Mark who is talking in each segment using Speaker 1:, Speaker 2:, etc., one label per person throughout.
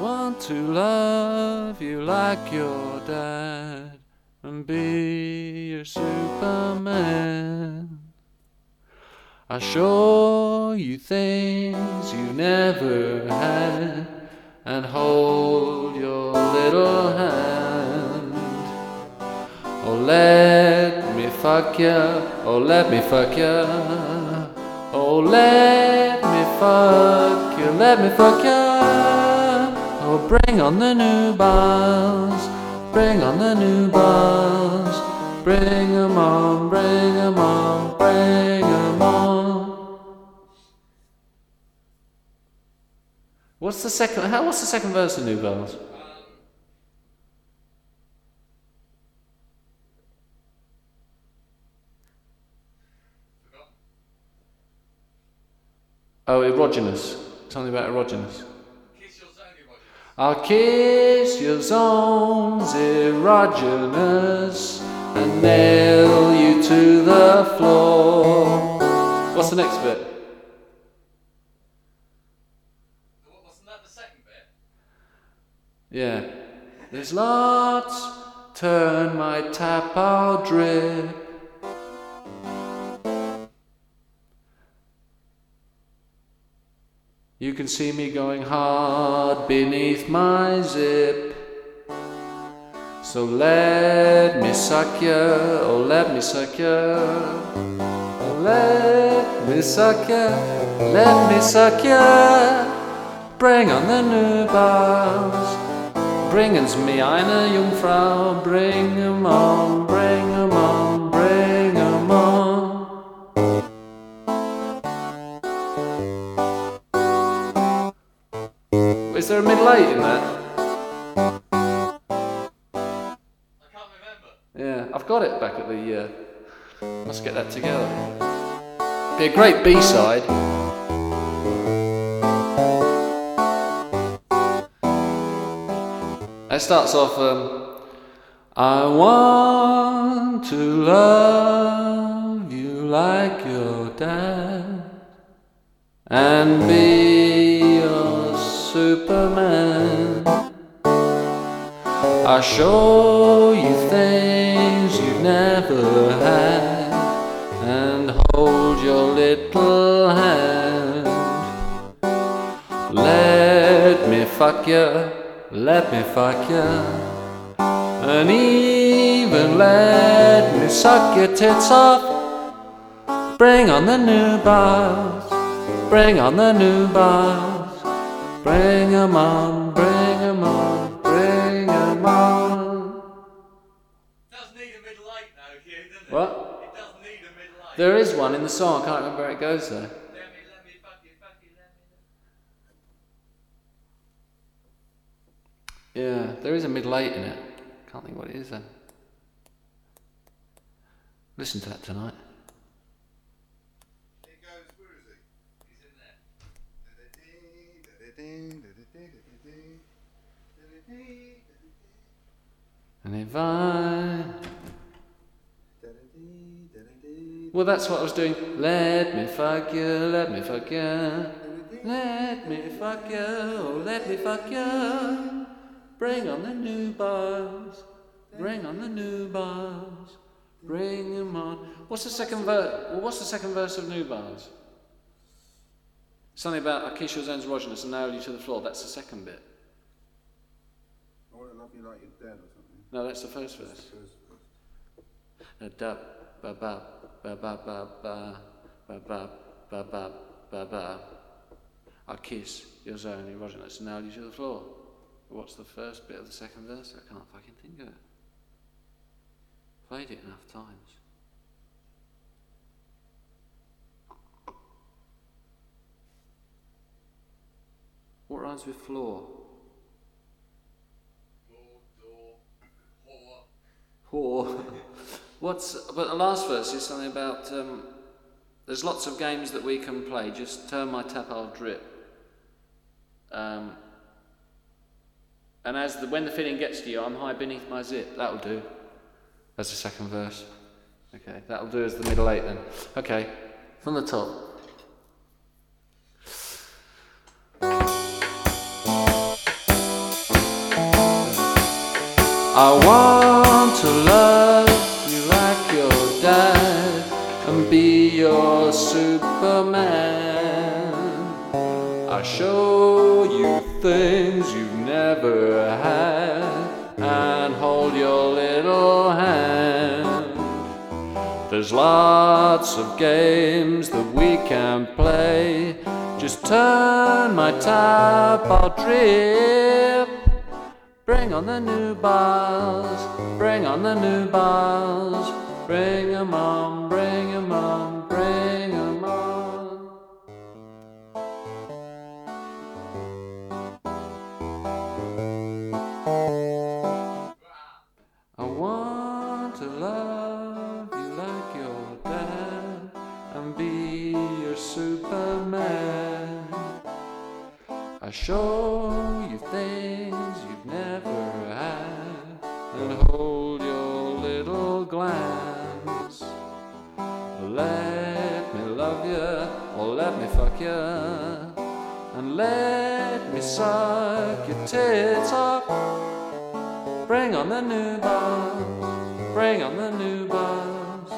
Speaker 1: Want to love you like your dad and be your Superman. I show you things you never had and hold your little hand. Oh, let me fuck ya, oh, let me fuck ya. Oh, let me fuck you, let me fuck ya. Bring on the nubiles, bring on the nubiles. Bring 'em on, bring 'em on, bring 'em on. What's the second? How? What's the second verse of Nubiles? Oh, erogenous. Something about erogenous. I'll kiss your zones erogenous and nail you to the floor. What's the next bit?
Speaker 2: Wasn't that the second bit?
Speaker 1: Yeah. There's lots, turn my tap, I'll drip. You can see me going hard beneath my zip. So let me suck ya, oh let me suck ya. Oh let me suck ya, let me suck ya. Bring on the nubiles. Bring uns me eine Jungfrau. Bring 'em on, bring 'em on, Is there a middle eight in that?
Speaker 2: I can't remember.
Speaker 1: Yeah, I've got it back at the. Uh, must get that together. Be a great B side. It starts off. Um, I want to love you like your dad and be Superman. I show you things you've never had and hold your little hand. Let me fuck you, let me fuck you, and even let me suck your tits off. Bring on the nubiles, bring on the nubiles, bring 'em on, bring 'em on, bring 'em on.
Speaker 2: does need a middle eight though, Hugh, doesn't it?
Speaker 1: What?
Speaker 2: It does need a middle eight.
Speaker 1: There is one in the song, I can't remember where it goes though.
Speaker 2: Let me, let me, fuck you, fuck you, let me.
Speaker 1: Yeah, there is a middle eight in it. Can't think what it is then. Listen to that tonight.
Speaker 3: He goes, where is he?
Speaker 2: He's in there.
Speaker 1: And if I. Well, that's what I was doing. Let me fuck you, let me fuck you. Let me fuck you, oh, let me fuck you. Bring on the nubiles. Bring on the nubiles. Bring 'em on. What's the second verse? Well, what's the second verse of Nubiles? Something about your zones erogenous and nail you to the floor. That's the second bit.
Speaker 3: I want to love you like your dad or something.
Speaker 1: No, that's the first verse.
Speaker 3: First verse.
Speaker 1: Da ba ba ba ba ba ba ba ba ba ba ba ba. I kiss your zone erogenous and nail you to the floor. What's the first bit of the second verse? I can't fucking think of it. Played it enough times. What rhymes with floor?
Speaker 2: Whore.
Speaker 1: What's but the last verse is something about um, there's lots of games that we can play. Just turn my tap, I'll drip. Um, and as the when the feeling gets to you, I'm high beneath my zip. That'll do. That's the second verse. Okay, that'll do as the middle eight then. Okay, from the top. I want to love you like your dad and be your Superman. I show you things you've never had and hold your little hand. There's lots of games that we can play. Just turn my tap, I'll drip. Bring on the nubiles, bring on the nubiles. Bring 'em on, bring 'em on, bring 'em on. I want to love you like your dad and be your Superman. I show you you've never had and hold your little glands. Let me love you or let me fuck you and let me suck your tits up. Bring on the nubiles, bring on the nubiles,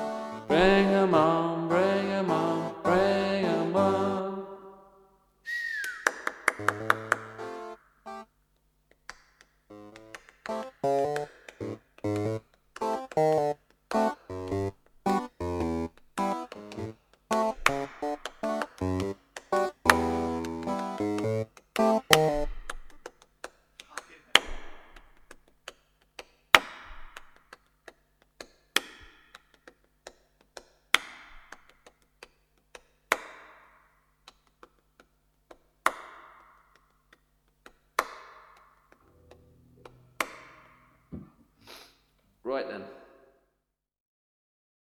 Speaker 1: bring 'em on, bring bring 'em on, bring bring 'em on. Right then.